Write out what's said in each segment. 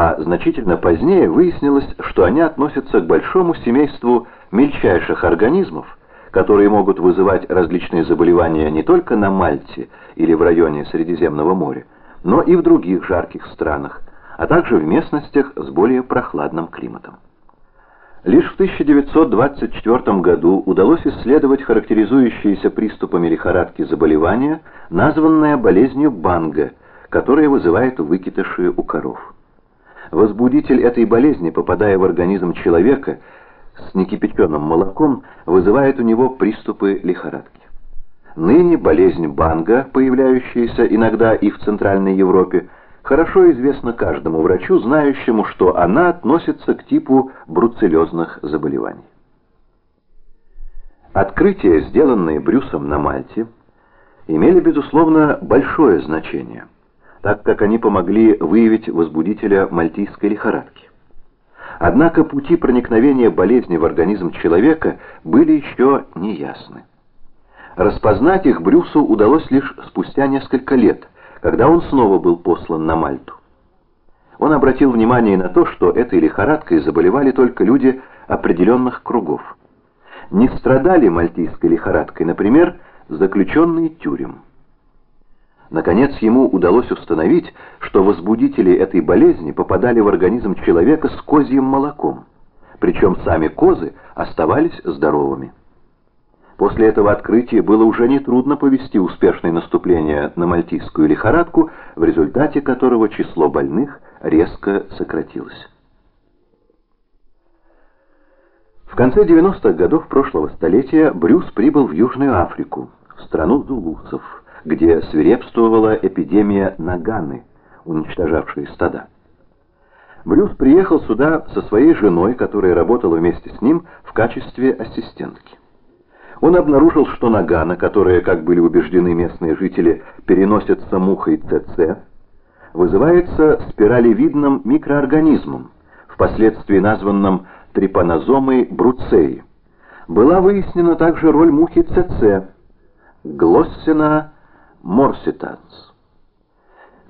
а значительно позднее выяснилось, что они относятся к большому семейству мельчайших организмов, которые могут вызывать различные заболевания не только на Мальте или в районе Средиземного моря, но и в других жарких странах, а также в местностях с более прохладным климатом. Лишь в 1924 году удалось исследовать характеризующиеся приступами лихорадки заболевания, названное болезнью Банга, которая вызывает выкидыши у коров. Возбудитель этой болезни, попадая в организм человека с некипяченым молоком, вызывает у него приступы лихорадки. Ныне болезнь Банга, появляющаяся иногда и в Центральной Европе, хорошо известно каждому врачу, знающему, что она относится к типу бруцеллезных заболеваний. Открытия, сделанные Брюсом на Мальте, имели, безусловно, большое значение, так как они помогли выявить возбудителя мальтийской лихорадки. Однако пути проникновения болезни в организм человека были еще неясны. Распознать их Брюсу удалось лишь спустя несколько лет – когда он снова был послан на Мальту. Он обратил внимание на то, что этой лихорадкой заболевали только люди определенных кругов. Не страдали мальтийской лихорадкой, например, заключенные тюрем. Наконец, ему удалось установить, что возбудители этой болезни попадали в организм человека с козьим молоком, причем сами козы оставались здоровыми. После этого открытия было уже нетрудно повести успешное наступление на мальтийскую лихорадку, в результате которого число больных резко сократилось. В конце 90-х годов прошлого столетия Брюс прибыл в Южную Африку, в страну зулусов, где свирепствовала эпидемия наганы, уничтожавшая стада. Брюс приехал сюда со своей женой, которая работала вместе с ним в качестве ассистентки он обнаружил, что нагана, которая, как были убеждены местные жители, переносится мухой ЦЦ, вызывается спиралевидным микроорганизмом, впоследствии названным трипанозомой бруцеи. Была выяснена также роль мухи ЦЦ, глоссина морситанс,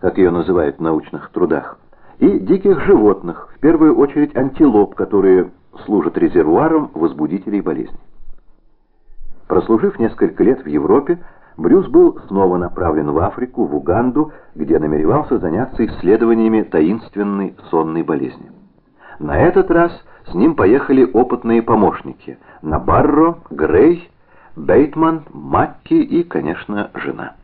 как ее называют в научных трудах, и диких животных, в первую очередь антилоп, которые служат резервуаром возбудителей болезни. Прослужив несколько лет в Европе, Брюс был снова направлен в Африку, в Уганду, где намеревался заняться исследованиями таинственной сонной болезни. На этот раз с ним поехали опытные помощники – Набарро, Грей, Бейтман, Макки и, конечно, жена.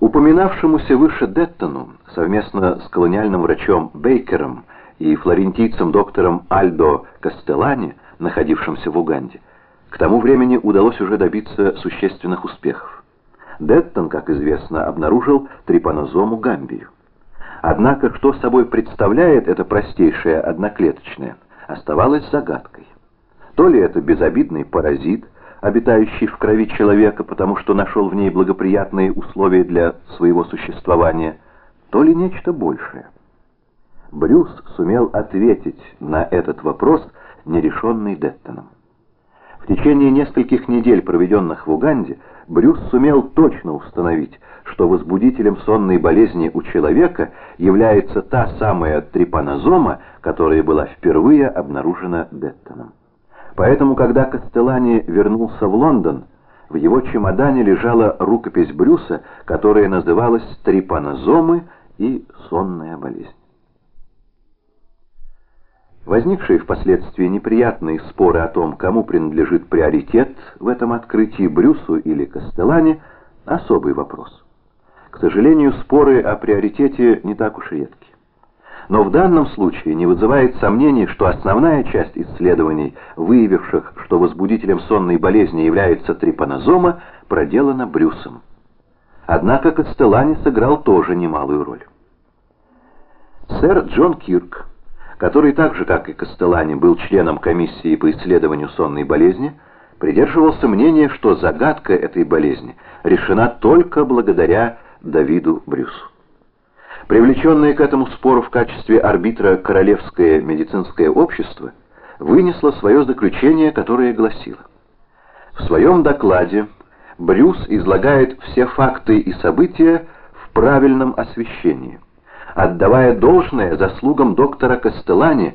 Упоминавшемуся выше Деттону совместно с колониальным врачом Бейкером и флорентийцем доктором Альдо Кастелани, находившимся в Уганде, к тому времени удалось уже добиться существенных успехов. Деттон, как известно, обнаружил трипанозому гамбию. Однако, что собой представляет это простейшее одноклеточное, оставалось загадкой. То ли это безобидный паразит, обитающий в крови человека, потому что нашел в ней благоприятные условия для своего существования, то ли нечто большее. Брюс сумел ответить на этот вопрос, нерешенный Деттоном. В течение нескольких недель, проведенных в Уганде, Брюс сумел точно установить, что возбудителем сонной болезни у человека является та самая трипанозома, которая была впервые обнаружена Деттоном. Поэтому, когда Кастеллани вернулся в Лондон, в его чемодане лежала рукопись Брюса, которая называлась «Трипанозомы и сонная болезнь». Возникшие впоследствии неприятные споры о том, кому принадлежит приоритет в этом открытии, Брюсу или Кастеллане, особый вопрос. К сожалению, споры о приоритете не так уж редки. Но в данном случае не вызывает сомнений, что основная часть исследований, выявивших, что возбудителем сонной болезни является трипанозома, проделана Брюсом. Однако Кастеллани сыграл тоже немалую роль. Сэр Джон Кирк который так же, как и Костелани, был членом комиссии по исследованию сонной болезни, придерживался мнения, что загадка этой болезни решена только благодаря Давиду Брюсу. Привлеченное к этому спору в качестве арбитра Королевское медицинское общество вынесло свое заключение, которое гласило. В своем докладе Брюс излагает все факты и события в правильном освещении – отдавая должное заслугам доктора Кастеллани,